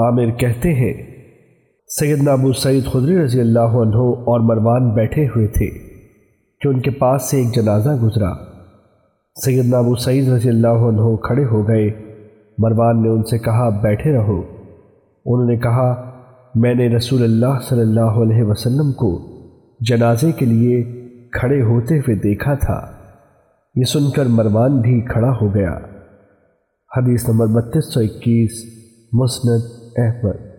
عامر کہتے ہیں، سیدنا ابو سعید خدری رضی اللہ عنہ اور مروان بیٹھے ہوئے تھے کہ ان کے پاس سے ایک جنازہ گزرا۔ سیدنا ابو سعید رضی اللہ عنہ کھڑے ہو گئے۔ مروان نے ان سے کہا، بیٹھے رہو۔ انہوں نے کہا، میں نے رسول اللہ صلی اللہ علیہ وسلم کو جنازے کے لیے کھڑے ہوتے ہوئے دیکھا تھا۔ یہ سن کر مروان بھی کھڑا ہو گیا۔ حدیث نمبر 3221 مسند 3222 effort.